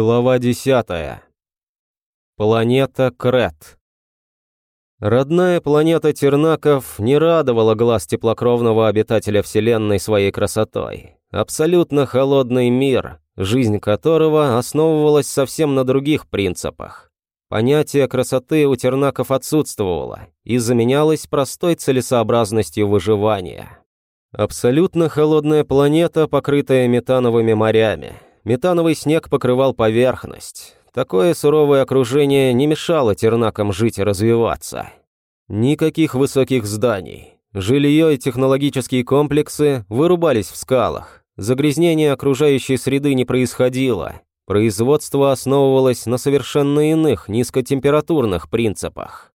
Глава 10. Планета Крет. Родная планета Тернаков не радовала глаз теплокровного обитателя Вселенной своей красотой. Абсолютно холодный мир, жизнь которого основывалась совсем на других принципах. Понятие красоты у Тернаков отсутствовало и заменялось простой целесообразностью выживания. Абсолютно холодная планета, покрытая метановыми морями – Метановый снег покрывал поверхность. Такое суровое окружение не мешало тернакам жить и развиваться. Никаких высоких зданий. Жилье и технологические комплексы вырубались в скалах. Загрязнение окружающей среды не происходило. Производство основывалось на совершенно иных низкотемпературных принципах.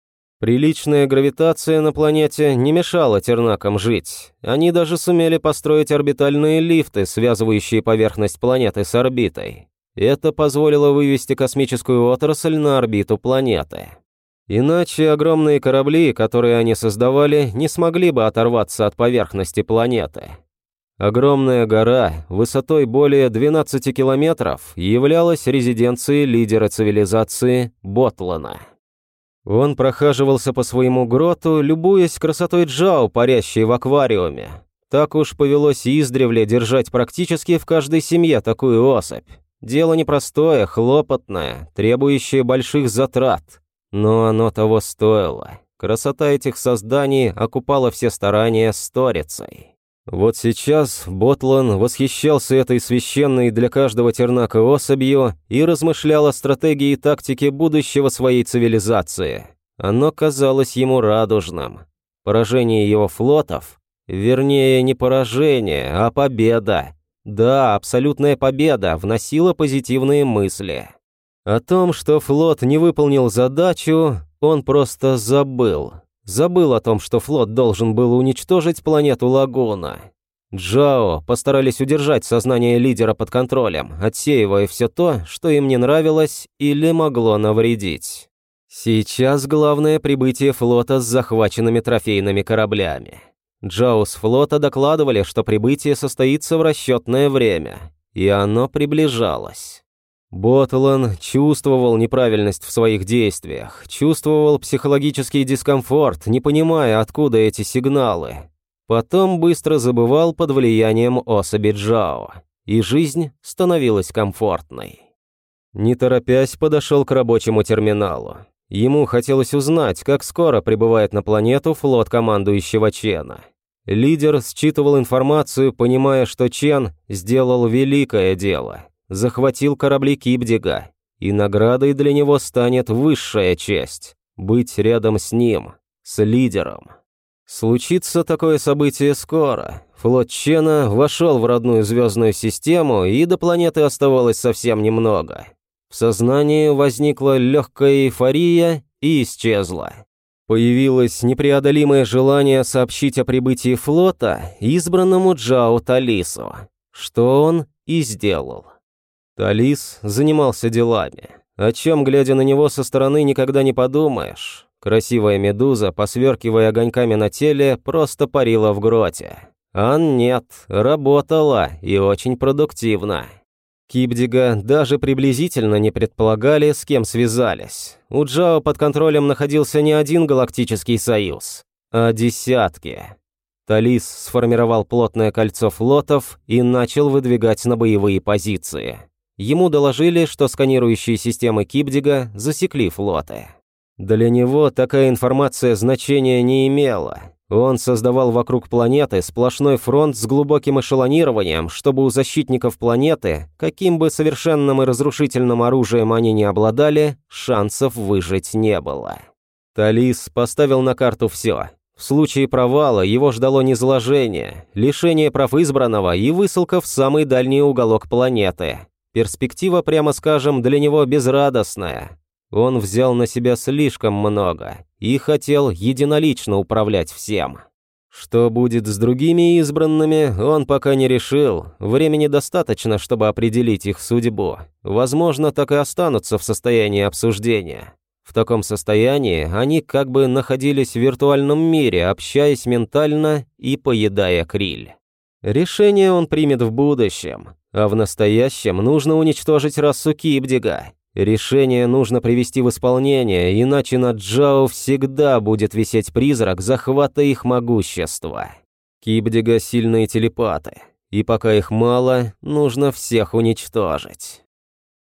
Приличная гравитация на планете не мешала тернакам жить. Они даже сумели построить орбитальные лифты, связывающие поверхность планеты с орбитой. Это позволило вывести космическую отрасль на орбиту планеты. Иначе огромные корабли, которые они создавали, не смогли бы оторваться от поверхности планеты. Огромная гора, высотой более 12 километров, являлась резиденцией лидера цивилизации Ботлана. Он прохаживался по своему гроту, любуясь красотой Джао, парящей в аквариуме. Так уж повелось издревле держать практически в каждой семье такую особь. Дело непростое, хлопотное, требующее больших затрат. Но оно того стоило. Красота этих созданий окупала все старания сторицей. Вот сейчас Ботлан восхищался этой священной для каждого тернака особью и размышлял о стратегии и тактике будущего своей цивилизации. Оно казалось ему радужным. Поражение его флотов, вернее, не поражение, а победа. Да, абсолютная победа вносила позитивные мысли. О том, что флот не выполнил задачу, он просто забыл. Забыл о том, что флот должен был уничтожить планету Лагуна. Джао постарались удержать сознание лидера под контролем, отсеивая все то, что им не нравилось или могло навредить. Сейчас главное прибытие флота с захваченными трофейными кораблями. Джао с флота докладывали, что прибытие состоится в расчетное время, и оно приближалось. Ботлан чувствовал неправильность в своих действиях, чувствовал психологический дискомфорт, не понимая, откуда эти сигналы. Потом быстро забывал под влиянием особи Джао, и жизнь становилась комфортной. Не торопясь, подошел к рабочему терминалу. Ему хотелось узнать, как скоро прибывает на планету флот командующего Чена. Лидер считывал информацию, понимая, что Чен сделал великое дело – захватил корабли Кипдига, и наградой для него станет высшая честь – быть рядом с ним, с лидером. Случится такое событие скоро. Флот Чена вошел в родную звездную систему, и до планеты оставалось совсем немного. В сознании возникла легкая эйфория и исчезла. Появилось непреодолимое желание сообщить о прибытии флота избранному Джао Талису, что он и сделал. Талис занимался делами, о чем, глядя на него со стороны, никогда не подумаешь. Красивая медуза, посверкивая огоньками на теле, просто парила в гроте. Ан нет, работала и очень продуктивно. Кипдига даже приблизительно не предполагали, с кем связались. У Джао под контролем находился не один галактический союз, а десятки. Талис сформировал плотное кольцо флотов и начал выдвигать на боевые позиции. Ему доложили, что сканирующие системы Кипдига засекли флоты. Для него такая информация значения не имела. Он создавал вокруг планеты сплошной фронт с глубоким эшелонированием, чтобы у защитников планеты, каким бы совершенным и разрушительным оружием они не обладали, шансов выжить не было. Талис поставил на карту все. В случае провала его ждало низложение, лишение прав избранного и высылка в самый дальний уголок планеты, Перспектива, прямо скажем, для него безрадостная. Он взял на себя слишком много и хотел единолично управлять всем. Что будет с другими избранными, он пока не решил. Времени достаточно, чтобы определить их судьбу. Возможно, так и останутся в состоянии обсуждения. В таком состоянии они как бы находились в виртуальном мире, общаясь ментально и поедая криль. Решение он примет в будущем, а в настоящем нужно уничтожить расу Кибдига. Решение нужно привести в исполнение, иначе над Джао всегда будет висеть призрак захвата их могущества. Кибдига сильные телепаты, и пока их мало, нужно всех уничтожить.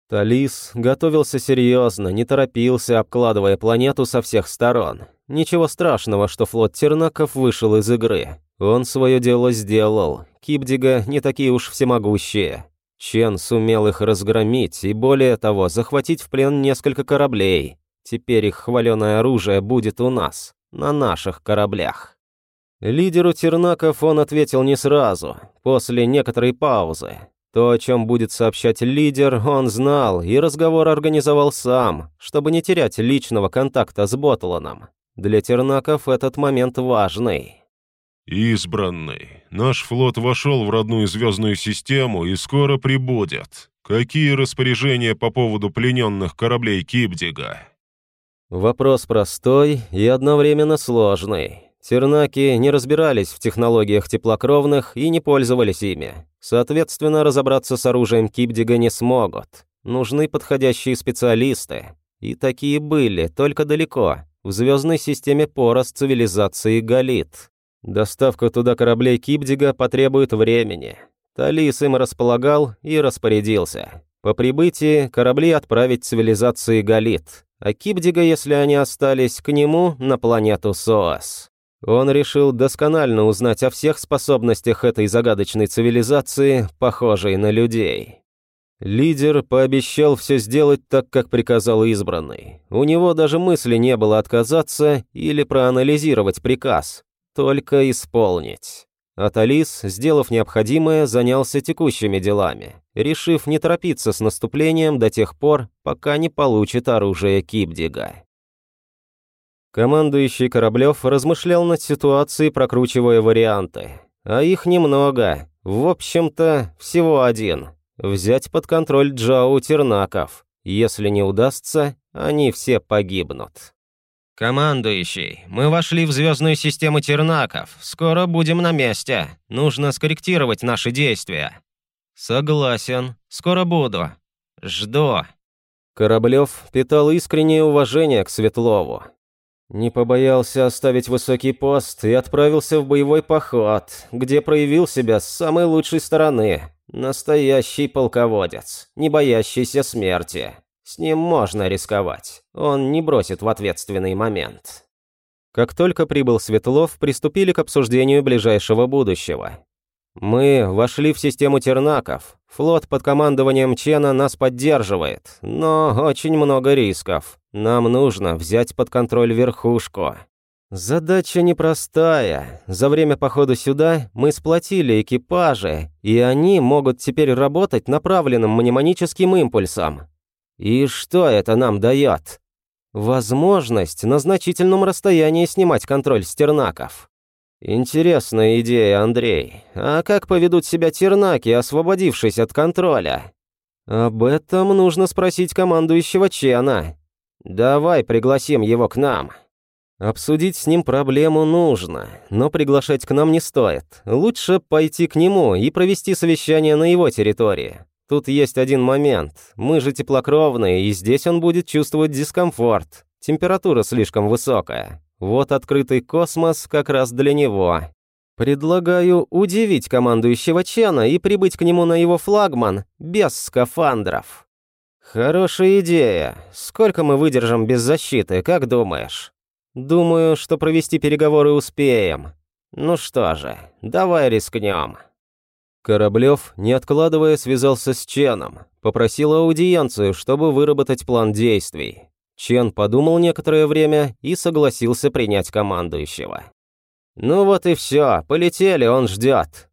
Талис готовился серьезно, не торопился, обкладывая планету со всех сторон. Ничего страшного, что флот Тернаков вышел из игры. Он свое дело сделал. Кибдига не такие уж всемогущие. Чен сумел их разгромить и, более того, захватить в плен несколько кораблей. Теперь их хваленое оружие будет у нас, на наших кораблях. Лидеру Тернаков он ответил не сразу, после некоторой паузы. То, о чем будет сообщать лидер, он знал и разговор организовал сам, чтобы не терять личного контакта с Ботланом. Для Тернаков этот момент важный. «Избранный, наш флот вошел в родную звездную систему и скоро прибудет. Какие распоряжения по поводу плененных кораблей Кипдига?» Вопрос простой и одновременно сложный. Тернаки не разбирались в технологиях теплокровных и не пользовались ими. Соответственно, разобраться с оружием Кипдига не смогут. Нужны подходящие специалисты. И такие были, только далеко, в звездной системе Порос цивилизации Галит. Доставка туда кораблей Кипдига потребует времени. Талис им располагал и распорядился. По прибытии корабли отправить цивилизации Галит, а Кипдига, если они остались, к нему на планету Соас. Он решил досконально узнать о всех способностях этой загадочной цивилизации, похожей на людей. Лидер пообещал все сделать так, как приказал избранный. У него даже мысли не было отказаться или проанализировать приказ, только исполнить. Аталис, сделав необходимое, занялся текущими делами, решив не торопиться с наступлением до тех пор, пока не получит оружие Кипдига. Командующий Кораблев размышлял над ситуацией, прокручивая варианты. А их немного. В общем-то, всего один. Взять под контроль Джоу Тернаков. Если не удастся, они все погибнут. «Командующий, мы вошли в звездную систему Тернаков. Скоро будем на месте. Нужно скорректировать наши действия». «Согласен. Скоро буду. Жду». Кораблев питал искреннее уважение к Светлову. Не побоялся оставить высокий пост и отправился в боевой поход, где проявил себя с самой лучшей стороны. Настоящий полководец, не боящийся смерти. С ним можно рисковать, он не бросит в ответственный момент. Как только прибыл Светлов, приступили к обсуждению ближайшего будущего. Мы вошли в систему Тернаков. Флот под командованием Чена нас поддерживает, но очень много рисков. Нам нужно взять под контроль верхушку. Задача непростая. За время похода сюда мы сплотили экипажи, и они могут теперь работать направленным мнемоническим импульсом. И что это нам дает? Возможность на значительном расстоянии снимать контроль с тернаков. «Интересная идея, Андрей. А как поведут себя тернаки, освободившись от контроля?» «Об этом нужно спросить командующего Чена. Давай пригласим его к нам». Обсудить с ним проблему нужно, но приглашать к нам не стоит. Лучше пойти к нему и провести совещание на его территории. Тут есть один момент. Мы же теплокровные, и здесь он будет чувствовать дискомфорт. Температура слишком высокая. Вот открытый космос как раз для него. Предлагаю удивить командующего Чена и прибыть к нему на его флагман без скафандров. Хорошая идея. Сколько мы выдержим без защиты, как думаешь? Думаю, что провести переговоры успеем. Ну что же, давай рискнем. Кораблев, не откладывая, связался с Ченом, попросил аудиенцию, чтобы выработать план действий. Чен подумал некоторое время и согласился принять командующего. «Ну вот и все, полетели, он ждет».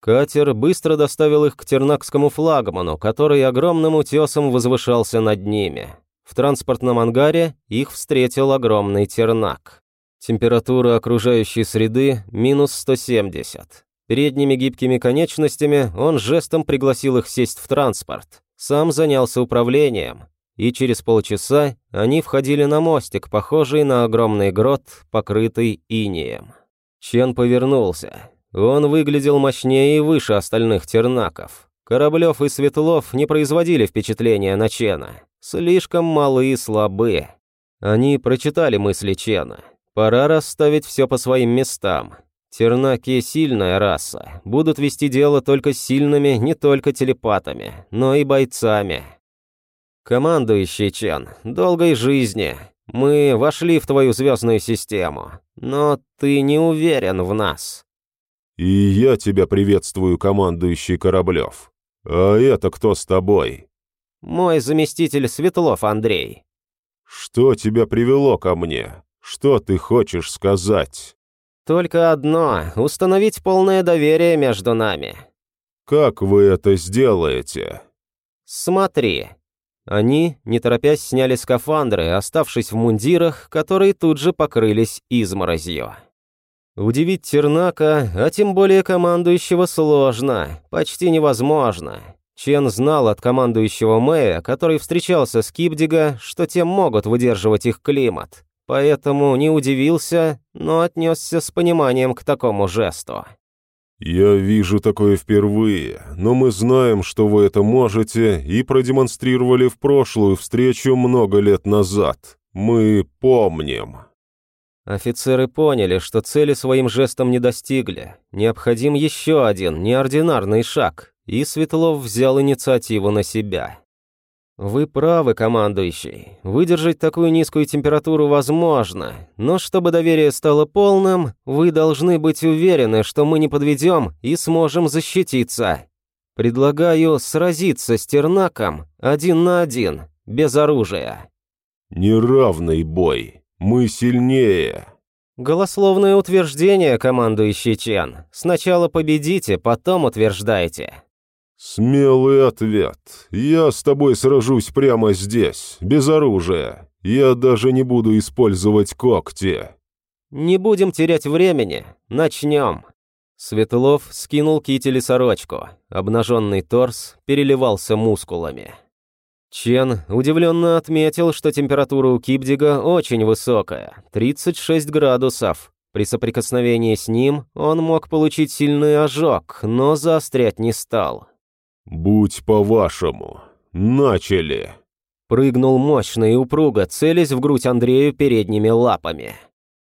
Катер быстро доставил их к тернакскому флагману, который огромным утесом возвышался над ними. В транспортном ангаре их встретил огромный тернак. Температура окружающей среды – минус 170. Передними гибкими конечностями он жестом пригласил их сесть в транспорт. Сам занялся управлением, и через полчаса они входили на мостик, похожий на огромный грот, покрытый инеем. Чен повернулся. Он выглядел мощнее и выше остальных тернаков. Кораблев и Светлов не производили впечатления на Чена. Слишком малы и слабы. Они прочитали мысли Чена. Пора расставить все по своим местам. Тернаки – сильная раса, будут вести дело только сильными не только телепатами, но и бойцами. Командующий Чен, долгой жизни. Мы вошли в твою звездную систему, но ты не уверен в нас. И я тебя приветствую, командующий Кораблев. А это кто с тобой? Мой заместитель Светлов Андрей. Что тебя привело ко мне? Что ты хочешь сказать? Только одно — установить полное доверие между нами. Как вы это сделаете? Смотри. Они, не торопясь, сняли скафандры, оставшись в мундирах, которые тут же покрылись изморозью. Удивить Тернака, а тем более командующего, сложно, почти невозможно. Чен знал от командующего Мэя, который встречался с Кипдига, что те могут выдерживать их климат поэтому не удивился, но отнесся с пониманием к такому жесту. «Я вижу такое впервые, но мы знаем, что вы это можете, и продемонстрировали в прошлую встречу много лет назад. Мы помним». Офицеры поняли, что цели своим жестом не достигли. Необходим еще один неординарный шаг, и Светлов взял инициативу на себя. «Вы правы, командующий. Выдержать такую низкую температуру возможно, но чтобы доверие стало полным, вы должны быть уверены, что мы не подведем и сможем защититься. Предлагаю сразиться с Тернаком один на один, без оружия». «Неравный бой. Мы сильнее». Голословное утверждение, командующий Чен. Сначала победите, потом утверждайте. «Смелый ответ. Я с тобой сражусь прямо здесь, без оружия. Я даже не буду использовать когти». «Не будем терять времени. Начнем». Светлов скинул китель и сорочку. Обнаженный торс переливался мускулами. Чен удивленно отметил, что температура у Кипдига очень высокая – 36 градусов. При соприкосновении с ним он мог получить сильный ожог, но заострять не стал. «Будь по-вашему. Начали!» Прыгнул мощно и упруго, целясь в грудь Андрею передними лапами.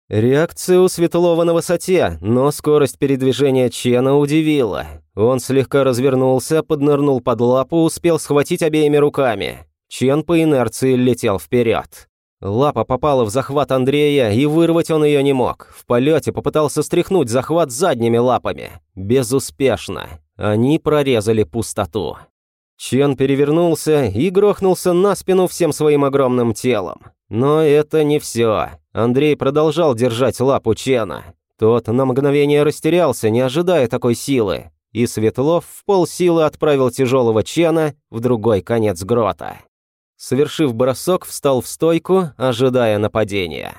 Реакция у Светлова на высоте, но скорость передвижения Чена удивила. Он слегка развернулся, поднырнул под лапу, успел схватить обеими руками. Чен по инерции летел вперед. Лапа попала в захват Андрея, и вырвать он ее не мог. В полете попытался стряхнуть захват задними лапами. Безуспешно. Они прорезали пустоту. Чен перевернулся и грохнулся на спину всем своим огромным телом. Но это не все. Андрей продолжал держать лапу Чена. Тот на мгновение растерялся, не ожидая такой силы, и Светлов в полсилы отправил тяжелого Чена в другой конец грота. Совершив бросок, встал в стойку, ожидая нападения.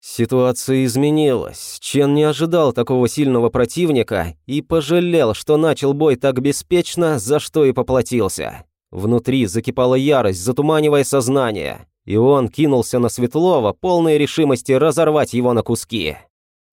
Ситуация изменилась. Чен не ожидал такого сильного противника и пожалел, что начал бой так беспечно, за что и поплатился. Внутри закипала ярость, затуманивая сознание, и он кинулся на Светлова, полной решимости разорвать его на куски.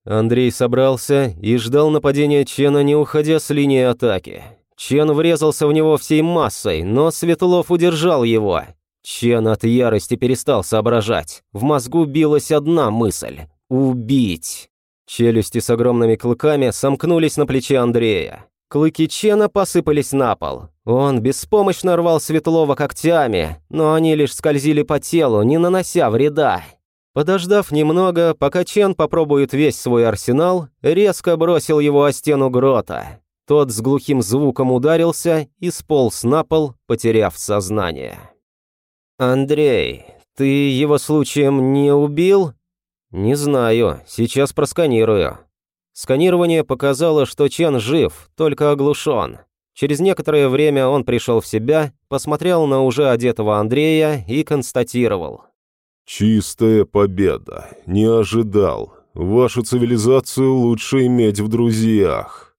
Андрей собрался и ждал нападения Чена, не уходя с линии атаки. Чен врезался в него всей массой, но Светлов удержал его, Чен от ярости перестал соображать. В мозгу билась одна мысль — убить. Челюсти с огромными клыками сомкнулись на плече Андрея. Клыки Чена посыпались на пол. Он беспомощно рвал Светлова когтями, но они лишь скользили по телу, не нанося вреда. Подождав немного, пока Чен попробует весь свой арсенал, резко бросил его о стену грота. Тот с глухим звуком ударился и сполз на пол, потеряв сознание. «Андрей, ты его случаем не убил?» «Не знаю, сейчас просканирую». Сканирование показало, что Чен жив, только оглушен. Через некоторое время он пришел в себя, посмотрел на уже одетого Андрея и констатировал. «Чистая победа. Не ожидал. Вашу цивилизацию лучше иметь в друзьях».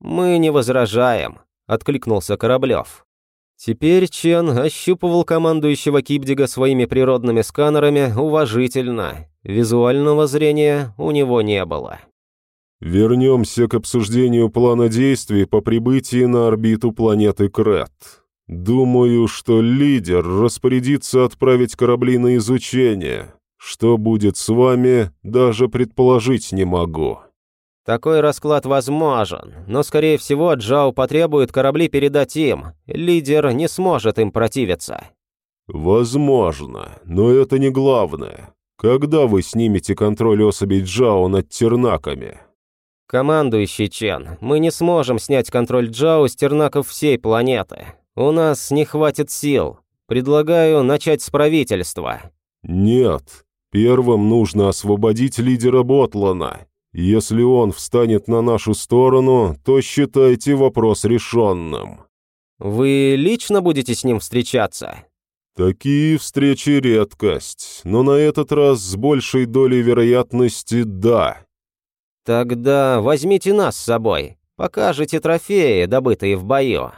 «Мы не возражаем», — откликнулся Кораблев. Теперь Чен ощупывал командующего Кипдига своими природными сканерами уважительно. Визуального зрения у него не было. Вернемся к обсуждению плана действий по прибытии на орбиту планеты Крет. Думаю, что лидер распорядится отправить корабли на изучение. Что будет с вами, даже предположить не могу. Такой расклад возможен, но, скорее всего, Джао потребует корабли передать им. Лидер не сможет им противиться. Возможно, но это не главное. Когда вы снимете контроль особей Джао над тернаками? Командующий Чен, мы не сможем снять контроль Джао с тернаков всей планеты. У нас не хватит сил. Предлагаю начать с правительства. Нет. Первым нужно освободить лидера Ботлана. Если он встанет на нашу сторону, то считайте вопрос решенным. Вы лично будете с ним встречаться? Такие встречи редкость, но на этот раз с большей долей вероятности «да». «Тогда возьмите нас с собой. Покажите трофеи, добытые в бою».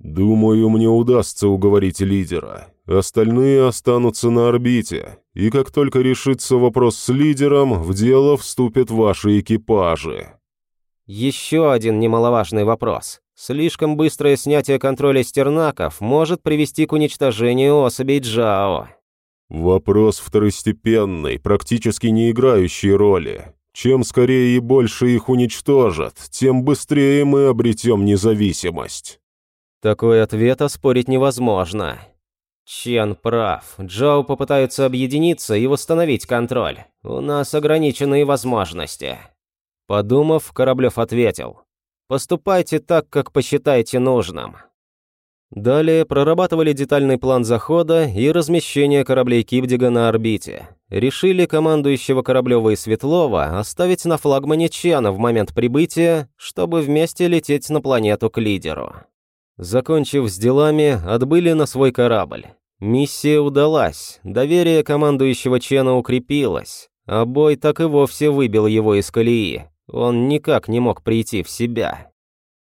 «Думаю, мне удастся уговорить лидера. Остальные останутся на орбите, и как только решится вопрос с лидером, в дело вступят ваши экипажи». Еще один немаловажный вопрос. Слишком быстрое снятие контроля стернаков может привести к уничтожению особей Джао. Вопрос второстепенный, практически не играющий роли. Чем скорее и больше их уничтожат, тем быстрее мы обретем независимость. Такой ответ оспорить невозможно. Чен прав. Джао попытаются объединиться и восстановить контроль. У нас ограниченные возможности. Подумав, Кораблев ответил. Поступайте так, как посчитаете нужным. Далее прорабатывали детальный план захода и размещения кораблей Кибдига на орбите. Решили командующего Кораблева и Светлова оставить на флагмане Чена в момент прибытия, чтобы вместе лететь на планету к лидеру. Закончив с делами, отбыли на свой корабль. Миссия удалась, доверие командующего Чена укрепилось, а бой так и вовсе выбил его из колеи. Он никак не мог прийти в себя.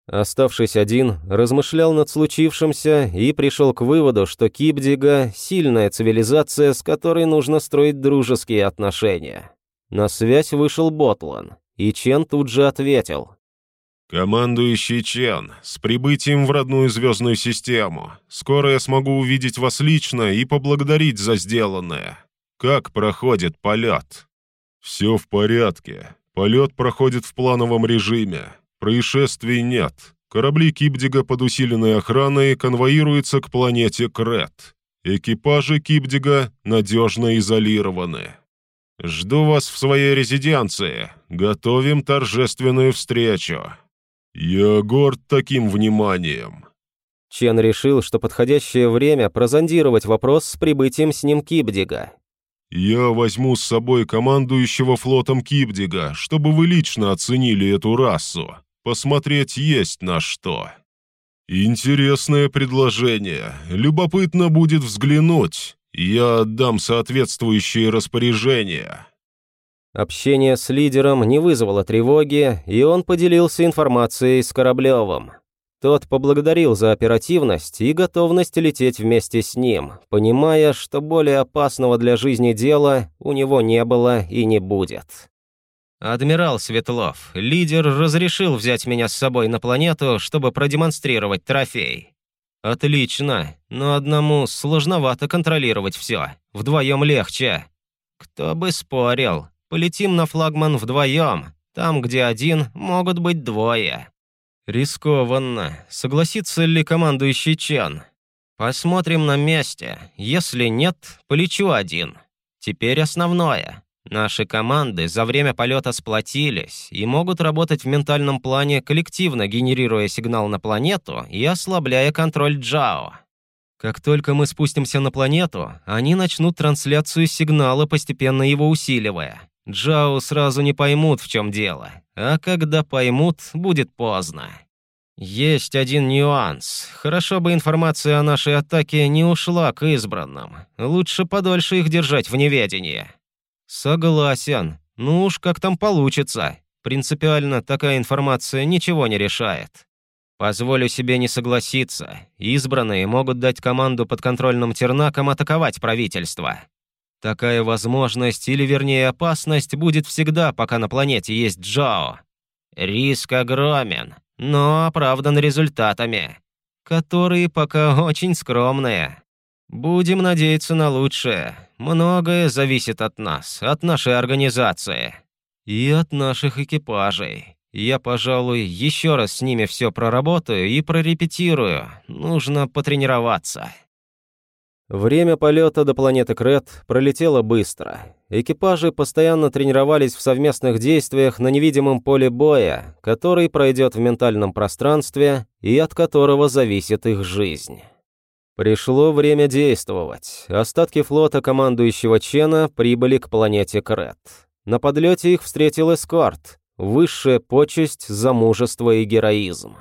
Оставшись один, размышлял над случившимся и пришел к выводу, что Кипдига – сильная цивилизация, с которой нужно строить дружеские отношения. На связь вышел Ботлан, и Чен тут же ответил. «Командующий Чен, с прибытием в родную звездную систему. Скоро я смогу увидеть вас лично и поблагодарить за сделанное. Как проходит полет?» «Все в порядке. Полет проходит в плановом режиме. Происшествий нет. Корабли Кипдига под усиленной охраной конвоируются к планете Крет. Экипажи Кипдига надежно изолированы. Жду вас в своей резиденции. Готовим торжественную встречу. Я горд таким вниманием. Чен решил, что подходящее время прозондировать вопрос с прибытием с ним Кипдига. «Я возьму с собой командующего флотом Кипдига, чтобы вы лично оценили эту расу. Посмотреть есть на что. Интересное предложение. Любопытно будет взглянуть. Я отдам соответствующие распоряжения. Общение с лидером не вызвало тревоги, и он поделился информацией с Кораблевым. Тот поблагодарил за оперативность и готовность лететь вместе с ним, понимая, что более опасного для жизни дела у него не было и не будет. «Адмирал Светлов, лидер разрешил взять меня с собой на планету, чтобы продемонстрировать трофей». «Отлично, но одному сложновато контролировать все. Вдвоем легче». «Кто бы спорил. Полетим на флагман вдвоем. Там, где один, могут быть двое». «Рискованно. Согласится ли командующий Чен?» «Посмотрим на месте. Если нет, полечу один. Теперь основное. Наши команды за время полета сплотились и могут работать в ментальном плане коллективно, генерируя сигнал на планету и ослабляя контроль Джао. Как только мы спустимся на планету, они начнут трансляцию сигнала, постепенно его усиливая. Джао сразу не поймут, в чем дело, а когда поймут, будет поздно. Есть один нюанс. Хорошо бы информация о нашей атаке не ушла к избранным. Лучше подольше их держать в неведении. «Согласен. Ну уж как там получится. Принципиально такая информация ничего не решает. Позволю себе не согласиться. Избранные могут дать команду подконтрольным тернакам атаковать правительство. Такая возможность, или вернее опасность, будет всегда, пока на планете есть Джао. Риск огромен, но оправдан результатами, которые пока очень скромные. Будем надеяться на лучшее. Многое зависит от нас, от нашей организации и от наших экипажей. Я, пожалуй, еще раз с ними все проработаю и прорепетирую. Нужно потренироваться. Время полета до планеты Крет пролетело быстро. Экипажи постоянно тренировались в совместных действиях на невидимом поле боя, который пройдет в ментальном пространстве и от которого зависит их жизнь. Пришло время действовать. Остатки флота командующего Чена прибыли к планете Крет. На подлете их встретил эскорт, высшая почесть за мужество и героизм.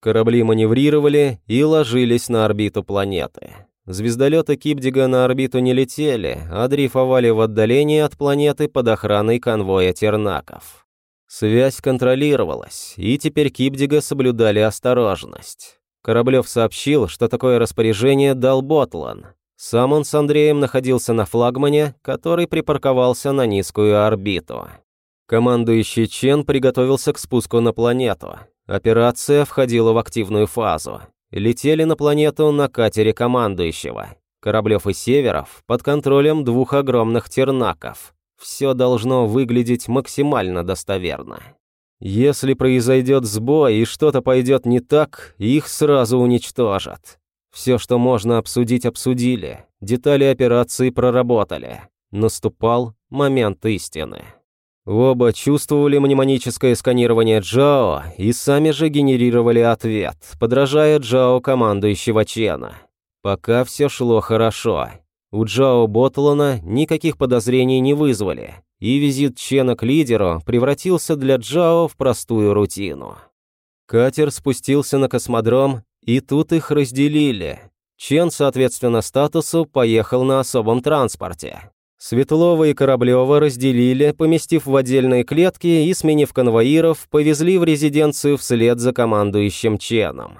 Корабли маневрировали и ложились на орбиту планеты. Звездолеты Кипдига на орбиту не летели, а дрейфовали в отдалении от планеты под охраной конвоя тернаков. Связь контролировалась, и теперь Кипдига соблюдали осторожность. Кораблев сообщил, что такое распоряжение дал Ботлан. Сам он с Андреем находился на флагмане, который припарковался на низкую орбиту. Командующий Чен приготовился к спуску на планету. Операция входила в активную фазу. Летели на планету на катере командующего. Кораблев и Северов под контролем двух огромных тернаков. Все должно выглядеть максимально достоверно. Если произойдет сбой и что-то пойдет не так, их сразу уничтожат. Все, что можно обсудить, обсудили. Детали операции проработали. Наступал момент истины. Оба чувствовали мнемоническое сканирование Джао и сами же генерировали ответ, подражая Джао командующего Чена. Пока все шло хорошо. У Джао Ботлана никаких подозрений не вызвали, и визит Чена к лидеру превратился для Джао в простую рутину. Катер спустился на космодром, и тут их разделили. Чен, соответственно статусу, поехал на особом транспорте. Светлова и Кораблева разделили, поместив в отдельные клетки и, сменив конвоиров, повезли в резиденцию вслед за командующим Ченом.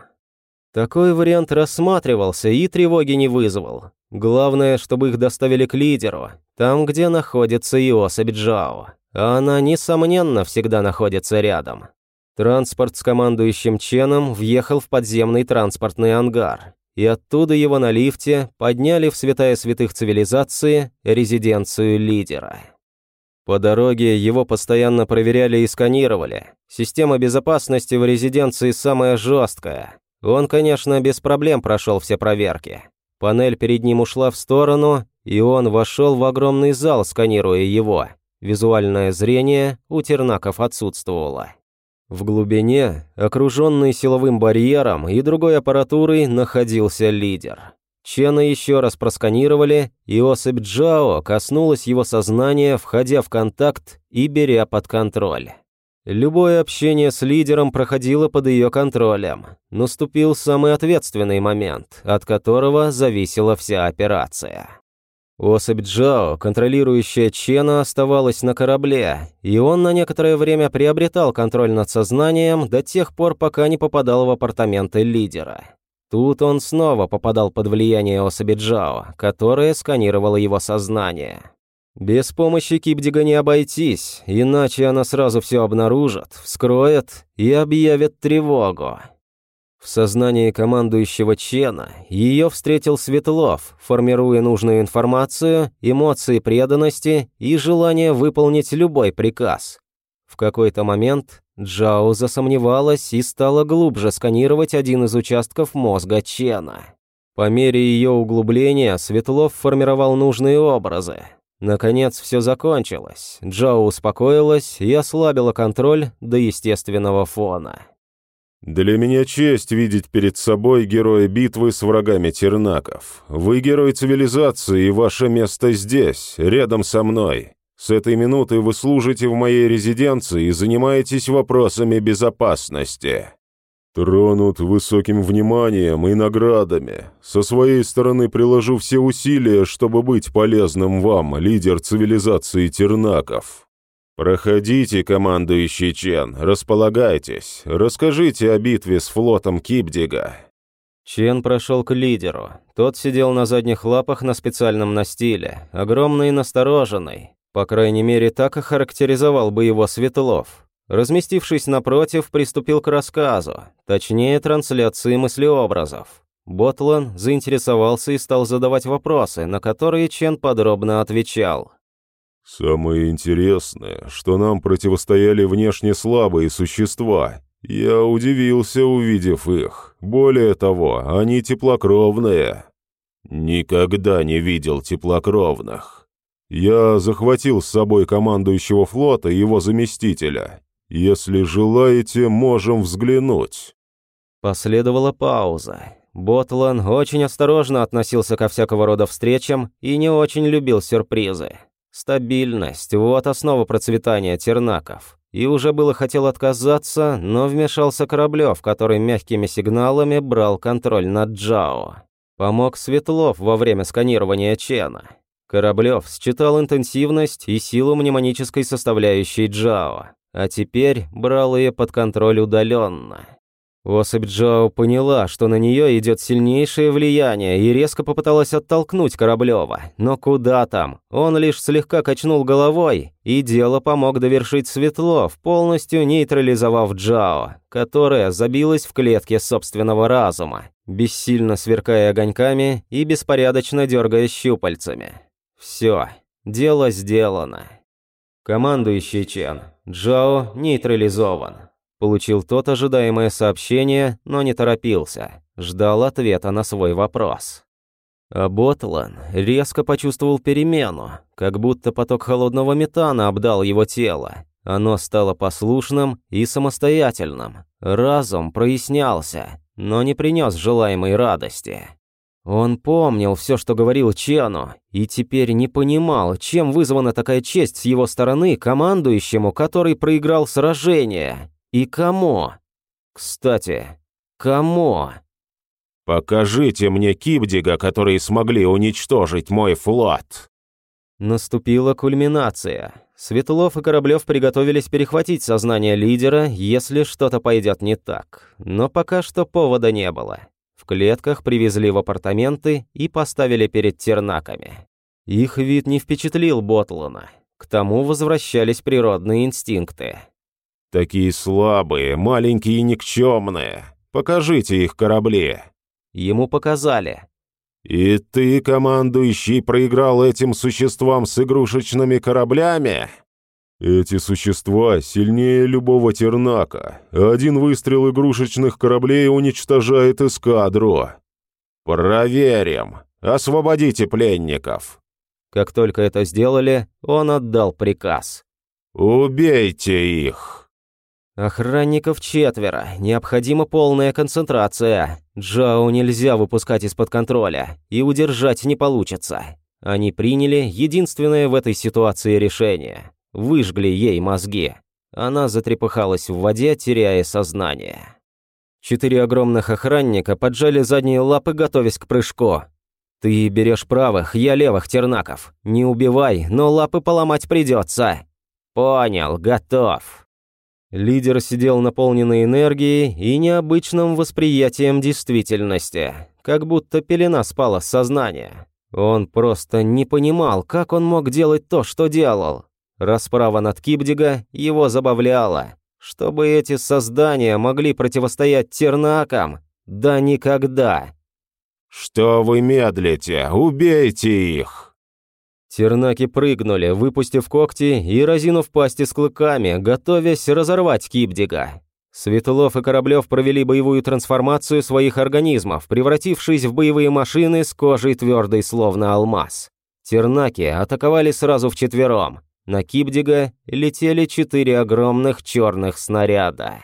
Такой вариант рассматривался и тревоги не вызвал. Главное, чтобы их доставили к лидеру, там, где находится Иосиф Джао. А она, несомненно, всегда находится рядом. Транспорт с командующим Ченом въехал в подземный транспортный ангар и оттуда его на лифте подняли в святая святых цивилизации резиденцию лидера. По дороге его постоянно проверяли и сканировали. Система безопасности в резиденции самая жесткая. Он, конечно, без проблем прошел все проверки. Панель перед ним ушла в сторону, и он вошел в огромный зал, сканируя его. Визуальное зрение у тернаков отсутствовало. В глубине, окруженный силовым барьером и другой аппаратурой, находился лидер. Чена еще раз просканировали, и особь Джао коснулась его сознания, входя в контакт и беря под контроль. Любое общение с лидером проходило под ее контролем. Наступил самый ответственный момент, от которого зависела вся операция. Особь Джао, контролирующая Чена, оставалась на корабле, и он на некоторое время приобретал контроль над сознанием до тех пор, пока не попадал в апартаменты лидера. Тут он снова попадал под влияние особи Джао, которая сканировала его сознание. Без помощи Кипдига не обойтись, иначе она сразу все обнаружит, вскроет и объявит тревогу. В сознании командующего Чена ее встретил Светлов, формируя нужную информацию, эмоции преданности и желание выполнить любой приказ. В какой-то момент Джао засомневалась и стала глубже сканировать один из участков мозга Чена. По мере ее углубления Светлов формировал нужные образы. Наконец все закончилось. Джао успокоилась и ослабила контроль до естественного фона. «Для меня честь видеть перед собой героя битвы с врагами тернаков. Вы герой цивилизации, и ваше место здесь, рядом со мной. С этой минуты вы служите в моей резиденции и занимаетесь вопросами безопасности. Тронут высоким вниманием и наградами. Со своей стороны приложу все усилия, чтобы быть полезным вам, лидер цивилизации тернаков». «Проходите, командующий Чен, располагайтесь, расскажите о битве с флотом Кипдига». Чен прошел к лидеру. Тот сидел на задних лапах на специальном настиле, огромный и настороженный. По крайней мере, так охарактеризовал бы его Светлов. Разместившись напротив, приступил к рассказу, точнее трансляции мыслеобразов. Ботлан заинтересовался и стал задавать вопросы, на которые Чен подробно отвечал. «Самое интересное, что нам противостояли внешне слабые существа. Я удивился, увидев их. Более того, они теплокровные. Никогда не видел теплокровных. Я захватил с собой командующего флота и его заместителя. Если желаете, можем взглянуть». Последовала пауза. Ботлан очень осторожно относился ко всякого рода встречам и не очень любил сюрпризы. Стабильность – вот основа процветания тернаков. И уже было хотел отказаться, но вмешался Кораблев, который мягкими сигналами брал контроль над Джао. Помог Светлов во время сканирования Чена. Кораблев считал интенсивность и силу мнемонической составляющей Джао, а теперь брал ее под контроль удаленно. Особь Джао поняла, что на нее идет сильнейшее влияние, и резко попыталась оттолкнуть Кораблева. Но куда там? Он лишь слегка качнул головой, и дело помог довершить Светлов, полностью нейтрализовав Джао, которая забилась в клетке собственного разума, бессильно сверкая огоньками и беспорядочно дергая щупальцами. Все, дело сделано. Командующий Чен, Джао нейтрализован. Получил тот ожидаемое сообщение, но не торопился. Ждал ответа на свой вопрос. А Ботлан резко почувствовал перемену, как будто поток холодного метана обдал его тело. Оно стало послушным и самостоятельным. Разум прояснялся, но не принес желаемой радости. Он помнил все, что говорил Чену, и теперь не понимал, чем вызвана такая честь с его стороны командующему, который проиграл сражение. И кому? Кстати, кому? «Покажите мне Кибдига, которые смогли уничтожить мой флот!» Наступила кульминация. Светлов и Кораблев приготовились перехватить сознание лидера, если что-то пойдет не так. Но пока что повода не было. В клетках привезли в апартаменты и поставили перед тернаками. Их вид не впечатлил Ботлана. К тому возвращались природные инстинкты. Такие слабые, маленькие и никчемные. Покажите их корабли». Ему показали. «И ты, командующий, проиграл этим существам с игрушечными кораблями?» «Эти существа сильнее любого тернака. Один выстрел игрушечных кораблей уничтожает эскадру». «Проверим. Освободите пленников». Как только это сделали, он отдал приказ. «Убейте их!» Охранников четверо, необходима полная концентрация. Джао нельзя выпускать из-под контроля, и удержать не получится. Они приняли единственное в этой ситуации решение. Выжгли ей мозги. Она затрепыхалась в воде, теряя сознание. Четыре огромных охранника поджали задние лапы, готовясь к прыжку. «Ты берешь правых, я левых, Тернаков. Не убивай, но лапы поломать придется». «Понял, готов». Лидер сидел наполненный энергией и необычным восприятием действительности, как будто пелена спала с сознания. Он просто не понимал, как он мог делать то, что делал. Расправа над Кибдига его забавляла. Чтобы эти создания могли противостоять тернакам? Да никогда. «Что вы медлите? Убейте их!» Тернаки прыгнули, выпустив когти и разинув пасти с клыками, готовясь разорвать Кипдига. Светлов и Кораблев провели боевую трансформацию своих организмов, превратившись в боевые машины с кожей твердой, словно алмаз. Тернаки атаковали сразу вчетвером. На Кипдига летели четыре огромных черных снаряда.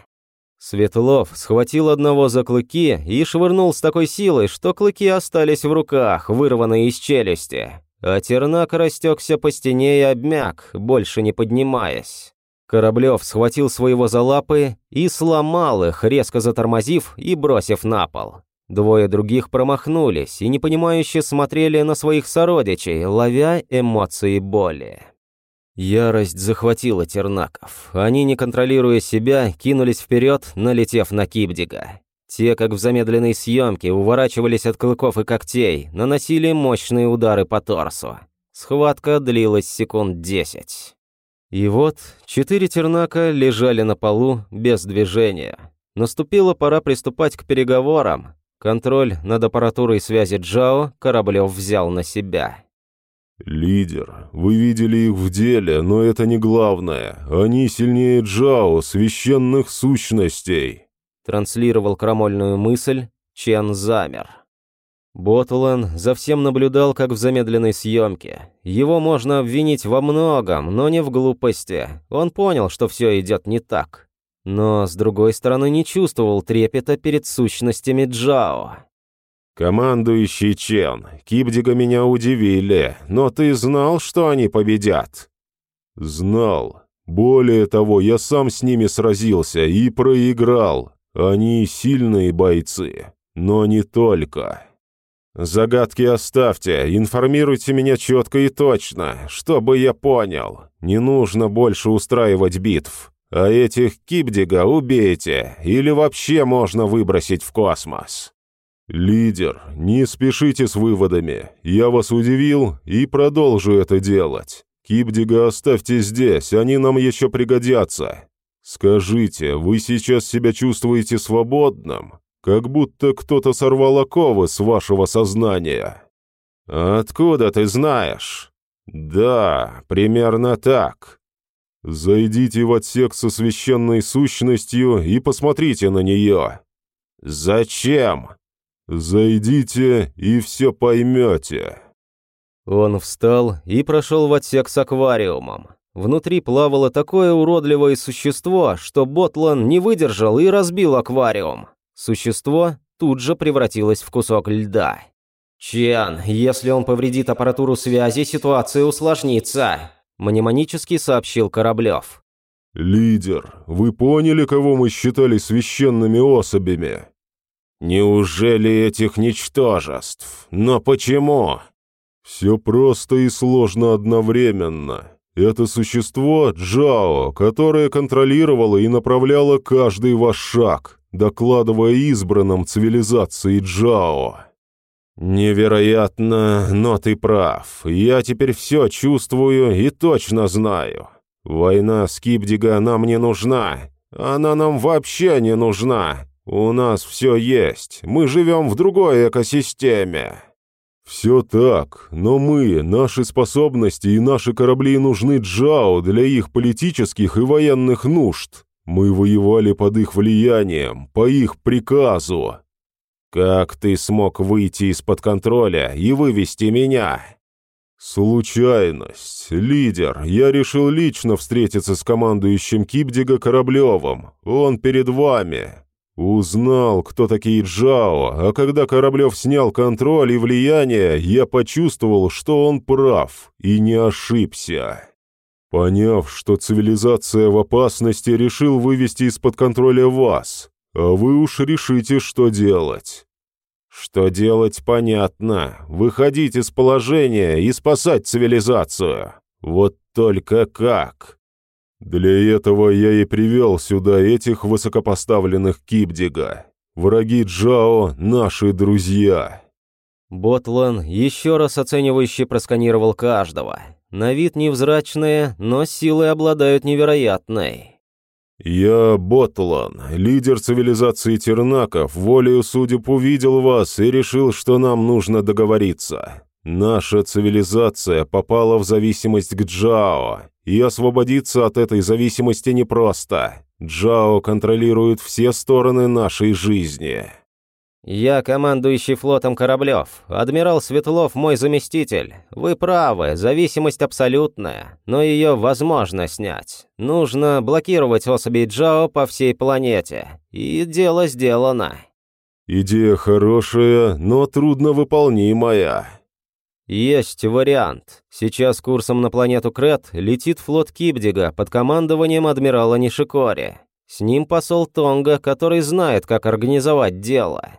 Светлов схватил одного за клыки и швырнул с такой силой, что клыки остались в руках, вырванные из челюсти а Тернак растекся по стене и обмяк, больше не поднимаясь. Кораблев схватил своего за лапы и сломал их, резко затормозив и бросив на пол. Двое других промахнулись и непонимающе смотрели на своих сородичей, ловя эмоции боли. Ярость захватила тернаков. Они, не контролируя себя, кинулись вперед, налетев на Кибдига. Те, как в замедленной съемке, уворачивались от клыков и когтей, наносили мощные удары по торсу. Схватка длилась секунд десять. И вот четыре тернака лежали на полу без движения. Наступила пора приступать к переговорам. Контроль над аппаратурой связи Джао Кораблев взял на себя. «Лидер, вы видели их в деле, но это не главное. Они сильнее Джао, священных сущностей», транслировал крамольную мысль, Чен замер. Ботлан за всем наблюдал, как в замедленной съемке. Его можно обвинить во многом, но не в глупости. Он понял, что все идет не так но, с другой стороны, не чувствовал трепета перед сущностями Джао. «Командующий Чен, Кипдига меня удивили, но ты знал, что они победят?» «Знал. Более того, я сам с ними сразился и проиграл. Они сильные бойцы, но не только». «Загадки оставьте, информируйте меня четко и точно, чтобы я понял. Не нужно больше устраивать битв. А этих Кипдига убейте, или вообще можно выбросить в космос. Лидер, не спешите с выводами. Я вас удивил и продолжу это делать. Кипдига оставьте здесь, они нам еще пригодятся. Скажите, вы сейчас себя чувствуете свободным? Как будто кто-то сорвал оковы с вашего сознания. Откуда ты знаешь? Да, примерно так. «Зайдите в отсек со священной сущностью и посмотрите на нее». «Зачем?» «Зайдите и все поймете». Он встал и прошел в отсек с аквариумом. Внутри плавало такое уродливое существо, что Ботлан не выдержал и разбил аквариум. Существо тут же превратилось в кусок льда. «Чиан, если он повредит аппаратуру связи, ситуация усложнится. Мнемонически сообщил Кораблев. «Лидер, вы поняли, кого мы считали священными особями?» «Неужели этих ничтожеств? Но почему?» «Все просто и сложно одновременно. Это существо Джао, которое контролировало и направляло каждый ваш шаг, докладывая избранным цивилизации Джао». «Невероятно, но ты прав. Я теперь все чувствую и точно знаю. Война с Кипдига нам не нужна. Она нам вообще не нужна. У нас все есть. Мы живем в другой экосистеме». «Все так, но мы, наши способности и наши корабли нужны Джао для их политических и военных нужд. Мы воевали под их влиянием, по их приказу. «Как ты смог выйти из-под контроля и вывести меня?» «Случайность. Лидер, я решил лично встретиться с командующим Кипдига Кораблевым. Он перед вами. Узнал, кто такие Джао, а когда Кораблев снял контроль и влияние, я почувствовал, что он прав и не ошибся». Поняв, что цивилизация в опасности, решил вывести из-под контроля вас. А вы уж решите, что делать. Что делать, понятно. Выходить из положения и спасать цивилизацию. Вот только как? Для этого я и привел сюда этих высокопоставленных Кипдига. Враги Джао — наши друзья. Ботлан еще раз оценивающе просканировал каждого. На вид невзрачные, но силой обладают невероятной. «Я Ботлан, лидер цивилизации Тернаков, волею судеб увидел вас и решил, что нам нужно договориться. Наша цивилизация попала в зависимость к Джао, и освободиться от этой зависимости непросто. Джао контролирует все стороны нашей жизни». «Я командующий флотом Кораблев. Адмирал Светлов мой заместитель. Вы правы, зависимость абсолютная, но ее возможно снять. Нужно блокировать особей Джао по всей планете. И дело сделано». «Идея хорошая, но трудновыполнимая». «Есть вариант. Сейчас курсом на планету Крет летит флот Кибдига под командованием адмирала Нишикори. С ним посол Тонга, который знает, как организовать дело».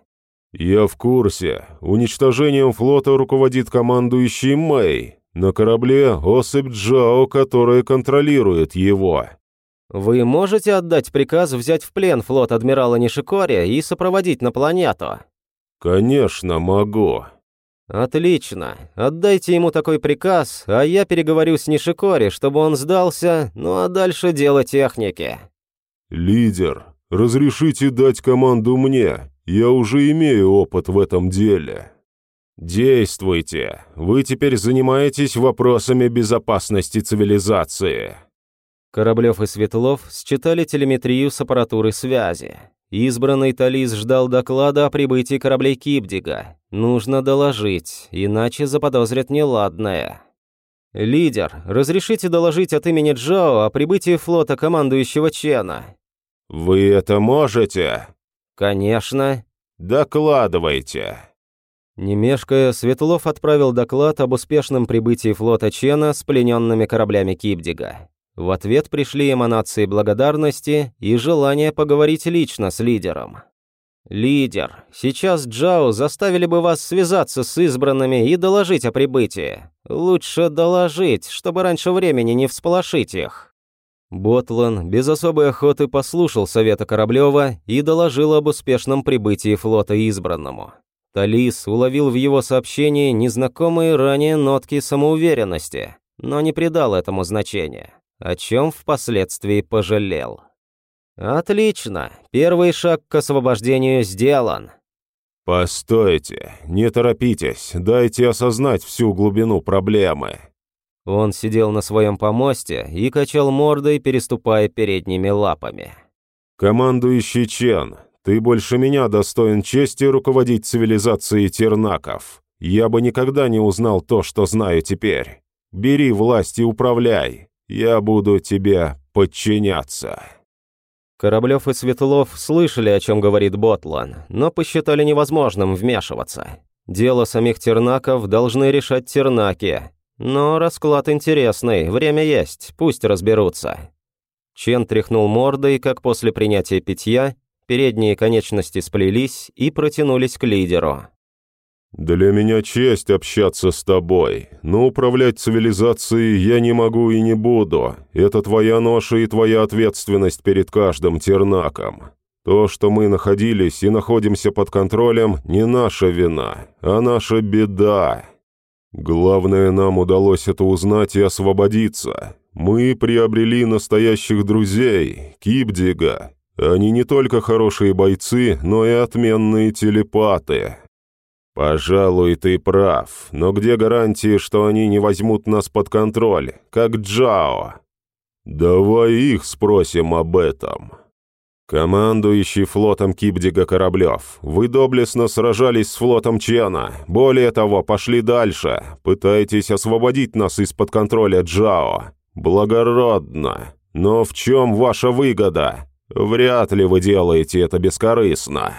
«Я в курсе. Уничтожением флота руководит командующий Мэй. На корабле особь Джао, которая контролирует его». «Вы можете отдать приказ взять в плен флот адмирала Нишикори и сопроводить на планету?» «Конечно, могу». «Отлично. Отдайте ему такой приказ, а я переговорю с Нишикори, чтобы он сдался, ну а дальше дело техники». «Лидер, разрешите дать команду мне. Я уже имею опыт в этом деле». «Действуйте. Вы теперь занимаетесь вопросами безопасности цивилизации». Кораблев и Светлов считали телеметрию с аппаратуры связи. Избранный Талис ждал доклада о прибытии кораблей Кипдига. Нужно доложить, иначе заподозрят неладное. «Лидер, разрешите доложить от имени Джао о прибытии флота командующего Чена?» «Вы это можете?» «Конечно». «Докладывайте». Не мешкая, Светлов отправил доклад об успешном прибытии флота Чена с плененными кораблями Кипдига. В ответ пришли эманации благодарности и желание поговорить лично с лидером. «Лидер, сейчас Джао заставили бы вас связаться с избранными и доложить о прибытии. Лучше доложить, чтобы раньше времени не всполошить их». Ботлан без особой охоты послушал совета Кораблева и доложил об успешном прибытии флота избранному. Талис уловил в его сообщении незнакомые ранее нотки самоуверенности, но не придал этому значения о чем впоследствии пожалел. «Отлично, первый шаг к освобождению сделан». «Постойте, не торопитесь, дайте осознать всю глубину проблемы». Он сидел на своем помосте и качал мордой, переступая передними лапами. «Командующий Чен, ты больше меня достоин чести руководить цивилизацией тернаков. Я бы никогда не узнал то, что знаю теперь. Бери власть и управляй. Я буду тебе подчиняться». Кораблев и Светлов слышали, о чем говорит Ботлан, но посчитали невозможным вмешиваться. Дело самих тернаков должны решать тернаки. Но расклад интересный, время есть, пусть разберутся. Чен тряхнул мордой, как после принятия питья, передние конечности сплелись и протянулись к лидеру. «Для меня честь общаться с тобой, но управлять цивилизацией я не могу и не буду. Это твоя ноша и твоя ответственность перед каждым тернаком. То, что мы находились и находимся под контролем, не наша вина, а наша беда. Главное, нам удалось это узнать и освободиться. Мы приобрели настоящих друзей, Кипдига. Они не только хорошие бойцы, но и отменные телепаты». «Пожалуй, ты прав, но где гарантии, что они не возьмут нас под контроль, как Джао?» «Давай их спросим об этом». «Командующий флотом Кипдига Кораблев, вы доблестно сражались с флотом Чена. Более того, пошли дальше. Пытаетесь освободить нас из-под контроля Джао. Благородно. Но в чем ваша выгода? Вряд ли вы делаете это бескорыстно».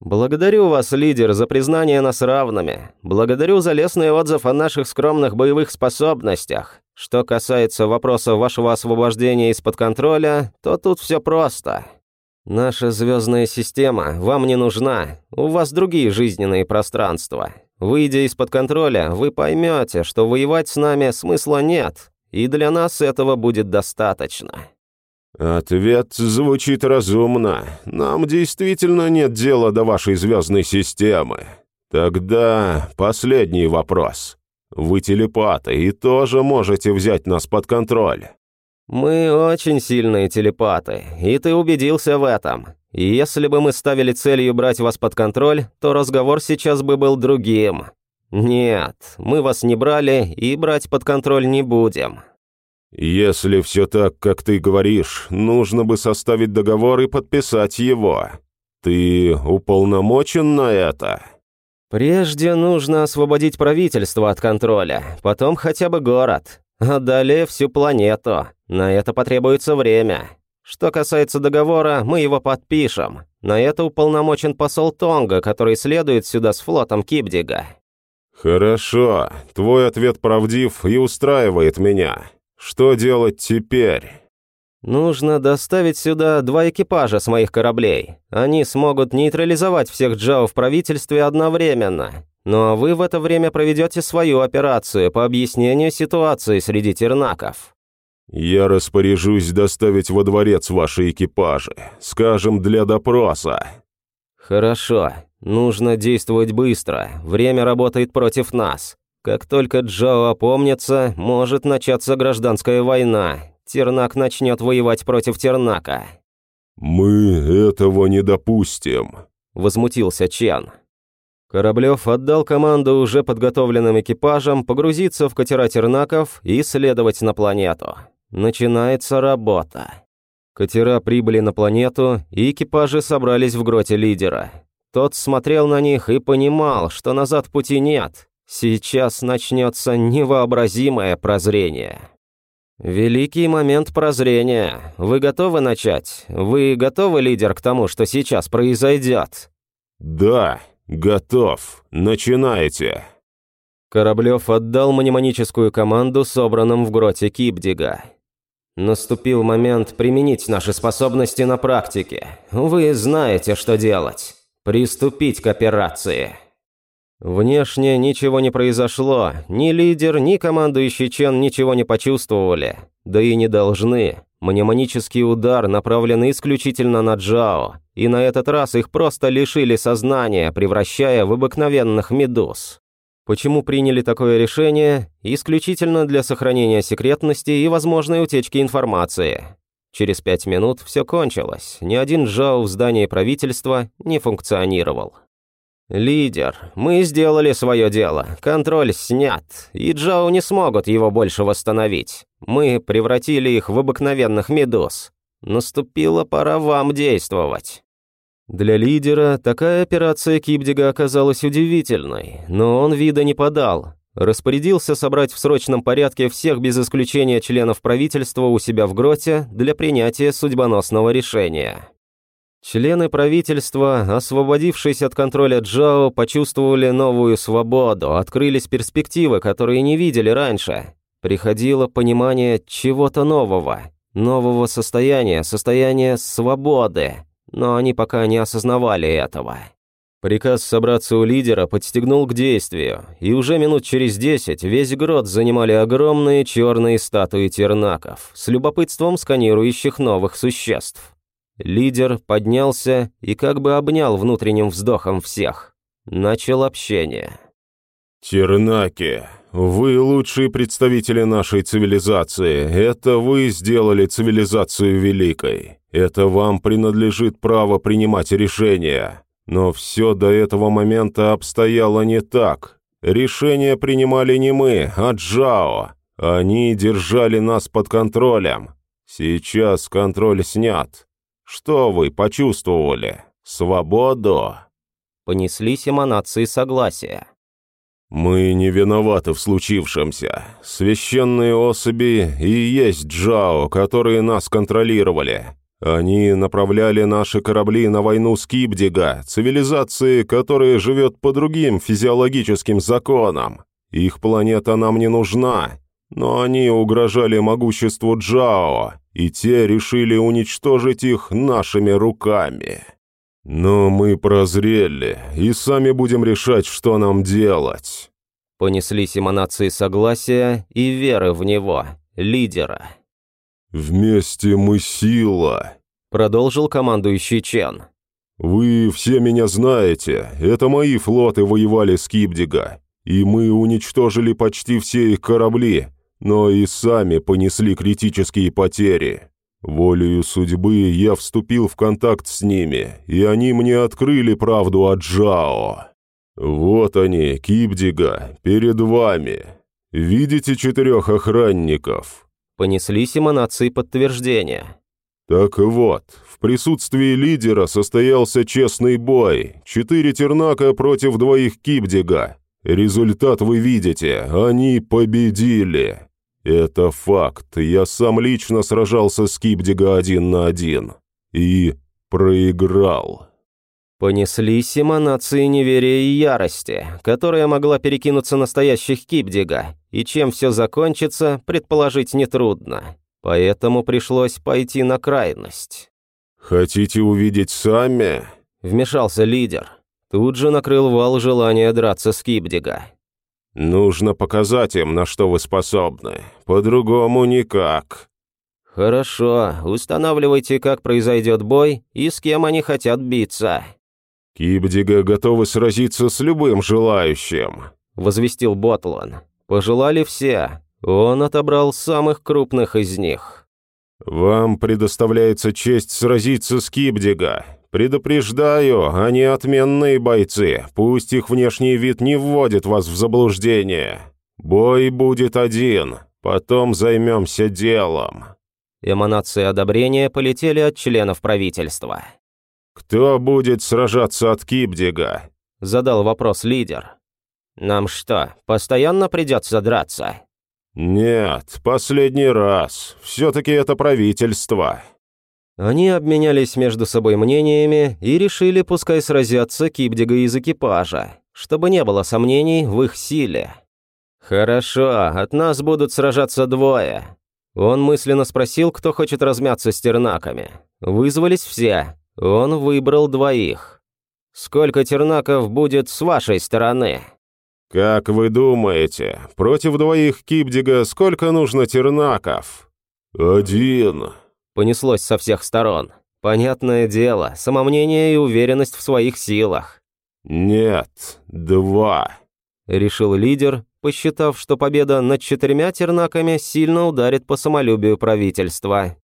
«Благодарю вас, лидер, за признание нас равными. Благодарю за лестный отзыв о наших скромных боевых способностях. Что касается вопроса вашего освобождения из-под контроля, то тут все просто. Наша звездная система вам не нужна, у вас другие жизненные пространства. Выйдя из-под контроля, вы поймете, что воевать с нами смысла нет, и для нас этого будет достаточно». «Ответ звучит разумно. Нам действительно нет дела до вашей звездной системы. Тогда последний вопрос. Вы телепаты и тоже можете взять нас под контроль». «Мы очень сильные телепаты, и ты убедился в этом. Если бы мы ставили целью брать вас под контроль, то разговор сейчас бы был другим. Нет, мы вас не брали и брать под контроль не будем. «Если все так, как ты говоришь, нужно бы составить договор и подписать его. Ты уполномочен на это?» «Прежде нужно освободить правительство от контроля, потом хотя бы город, а далее всю планету. На это потребуется время. Что касается договора, мы его подпишем. На это уполномочен посол Тонга, который следует сюда с флотом Кипдига». «Хорошо, твой ответ правдив и устраивает меня. Что делать теперь? Нужно доставить сюда два экипажа с моих кораблей. Они смогут нейтрализовать всех Джао в правительстве одновременно. Ну а вы в это время проведете свою операцию по объяснению ситуации среди тернаков. Я распоряжусь доставить во дворец ваши экипажи, скажем, для допроса. Хорошо. Нужно действовать быстро, время работает против нас. Как только Джао опомнится, может начаться гражданская война. Тернак начнет воевать против Тернака. «Мы этого не допустим», — возмутился Чен. Кораблев отдал команду уже подготовленным экипажам погрузиться в катера Тернаков и следовать на планету. Начинается работа. Катера прибыли на планету, и экипажи собрались в гроте лидера. Тот смотрел на них и понимал, что назад пути нет. Сейчас начнется невообразимое прозрение. Великий момент прозрения. Вы готовы начать? Вы готовы, лидер, к тому, что сейчас произойдет? Да, готов. Начинайте. Кораблев отдал мнемоническую команду собранным в гроте Кипдига. Наступил момент применить наши способности на практике. Вы знаете, что делать. Приступить к операции. Внешне ничего не произошло, ни лидер, ни командующий Чен ничего не почувствовали, да и не должны. Мнемонический удар направлен исключительно на Джао, и на этот раз их просто лишили сознания, превращая в обыкновенных медуз. Почему приняли такое решение? Исключительно для сохранения секретности и возможной утечки информации. Через пять минут все кончилось, ни один Джао в здании правительства не функционировал. «Лидер, мы сделали свое дело. Контроль снят, и Джао не смогут его больше восстановить. Мы превратили их в обыкновенных медуз. Наступила пора вам действовать». Для лидера такая операция Кипдига оказалась удивительной, но он вида не подал. Распорядился собрать в срочном порядке всех без исключения членов правительства у себя в гроте для принятия судьбоносного решения. Члены правительства, освободившись от контроля Джао, почувствовали новую свободу, открылись перспективы, которые не видели раньше. Приходило понимание чего-то нового, нового состояния, состояния свободы, но они пока не осознавали этого. Приказ собраться у лидера подстегнул к действию, и уже минут через десять весь грот занимали огромные черные статуи тернаков, с любопытством сканирующих новых существ. Лидер поднялся и как бы обнял внутренним вздохом всех. Начал общение. «Тернаки, вы лучшие представители нашей цивилизации. Это вы сделали цивилизацию великой. Это вам принадлежит право принимать решения. Но все до этого момента обстояло не так. Решения принимали не мы, а Джао. Они держали нас под контролем. Сейчас контроль снят. Что вы почувствовали? Свободу?» Понеслись эманации согласия. «Мы не виноваты в случившемся. Священные особи и есть Джао, которые нас контролировали. Они направляли наши корабли на войну с Кибдига, цивилизации, которая живет по другим физиологическим законам. Их планета нам не нужна, но они угрожали могуществу Джао, и те решили уничтожить их нашими руками. Но мы прозрели и сами будем решать, что нам делать». Понеслись эманации согласия и веры в него, лидера. «Вместе мы сила», — продолжил командующий Чен. «Вы все меня знаете, это мои флоты воевали с Кибдига, и мы уничтожили почти все их корабли, но и сами понесли критические потери. Волею судьбы я вступил в контакт с ними, и они мне открыли правду о Джао. Вот они, Кипдига, перед вами. Видите четырех охранников?» Понеслись эманации подтверждения. «Так вот, в присутствии лидера состоялся честный бой. Четыре тернака против двоих Кипдига. Результат вы видите, они победили. «Это факт. Я сам лично сражался с Кипдига один на один. И проиграл». Понеслись эманации неверия и ярости, которая могла перекинуться настоящих Кипдига, и чем все закончится, предположить нетрудно. Поэтому пришлось пойти на крайность. «Хотите увидеть сами?» — вмешался лидер. Тут же накрыл вал желания драться с Кипдига. Нужно показать им, на что вы способны. По-другому никак». «Хорошо, устанавливайте, как произойдет бой и с кем они хотят биться». Кибдига готовы сразиться с любым желающим», — возвестил Ботлан. Пожелали все. Он отобрал самых крупных из них. «Вам предоставляется честь сразиться с Кибдига. Предупреждаю, они отменные бойцы, пусть их внешний вид не вводит вас в заблуждение. Бой будет один, потом займемся делом». Эманации одобрения полетели от членов правительства. «Кто будет сражаться от Кибдига?» – задал вопрос лидер. «Нам что, постоянно придется драться?» «Нет, последний раз. Все-таки это правительство». Они обменялись между собой мнениями и решили, пускай сразятся Кибдига из экипажа, чтобы не было сомнений в их силе. «Хорошо, от нас будут сражаться двое». Он мысленно спросил, кто хочет размяться с тернаками. Вызвались все. Он выбрал двоих. «Сколько тернаков будет с вашей стороны?» «Как вы думаете, против двоих Кибдига сколько нужно тернаков?» «Один», — понеслось со всех сторон. Понятное дело, самомнение и уверенность в своих силах. «Нет, два», — решил лидер, посчитав, что победа над четырьмя тернаками сильно ударит по самолюбию правительства.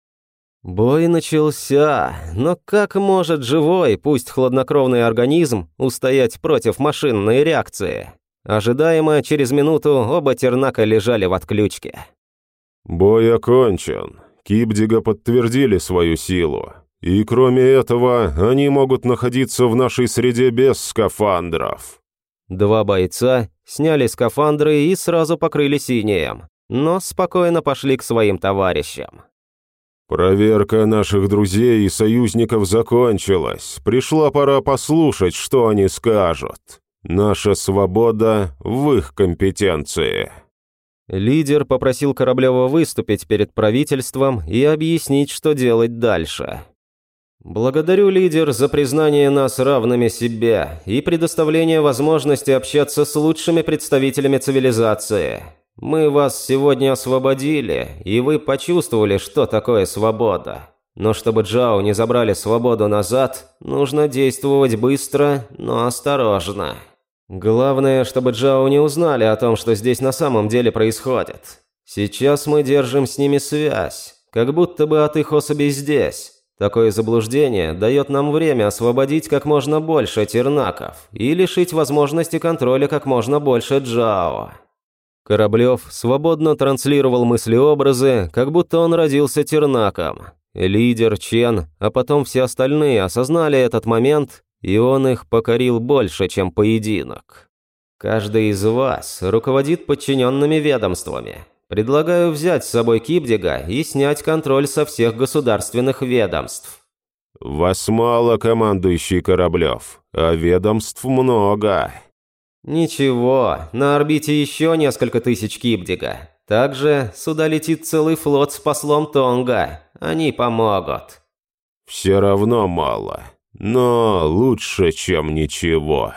Бой начался, но как может живой, пусть хладнокровный организм, устоять против машинной реакции? Ожидаемо, через минуту оба тернака лежали в отключке. «Бой окончен. Кибдига подтвердили свою силу. И кроме этого, они могут находиться в нашей среде без скафандров». Два бойца сняли скафандры и сразу покрыли синим, но спокойно пошли к своим товарищам. «Проверка наших друзей и союзников закончилась. Пришла пора послушать, что они скажут». Наша свобода в их компетенции. Лидер попросил Кораблева выступить перед правительством и объяснить, что делать дальше. «Благодарю, лидер, за признание нас равными себе и предоставление возможности общаться с лучшими представителями цивилизации. Мы вас сегодня освободили, и вы почувствовали, что такое свобода. Но чтобы Джао не забрали свободу назад, нужно действовать быстро, но осторожно». Главное, чтобы Джао не узнали о том, что здесь на самом деле происходит. Сейчас мы держим с ними связь, как будто бы от их особей здесь. Такое заблуждение дает нам время освободить как можно больше тернаков и лишить возможности контроля как можно больше Джао. Кораблев свободно транслировал мысли-образы, как будто он родился тернаком. Лидер, Чен, а потом все остальные осознали этот момент и он их покорил больше, чем поединок. Каждый из вас руководит подчиненными ведомствами. Предлагаю взять с собой Кибдига и снять контроль со всех государственных ведомств. «Вас мало, командующий Кораблев, а ведомств много». «Ничего, на орбите еще несколько тысяч Кибдига. Также сюда летит целый флот с послом Тонга. Они помогут». «Все равно мало», но лучше, чем ничего.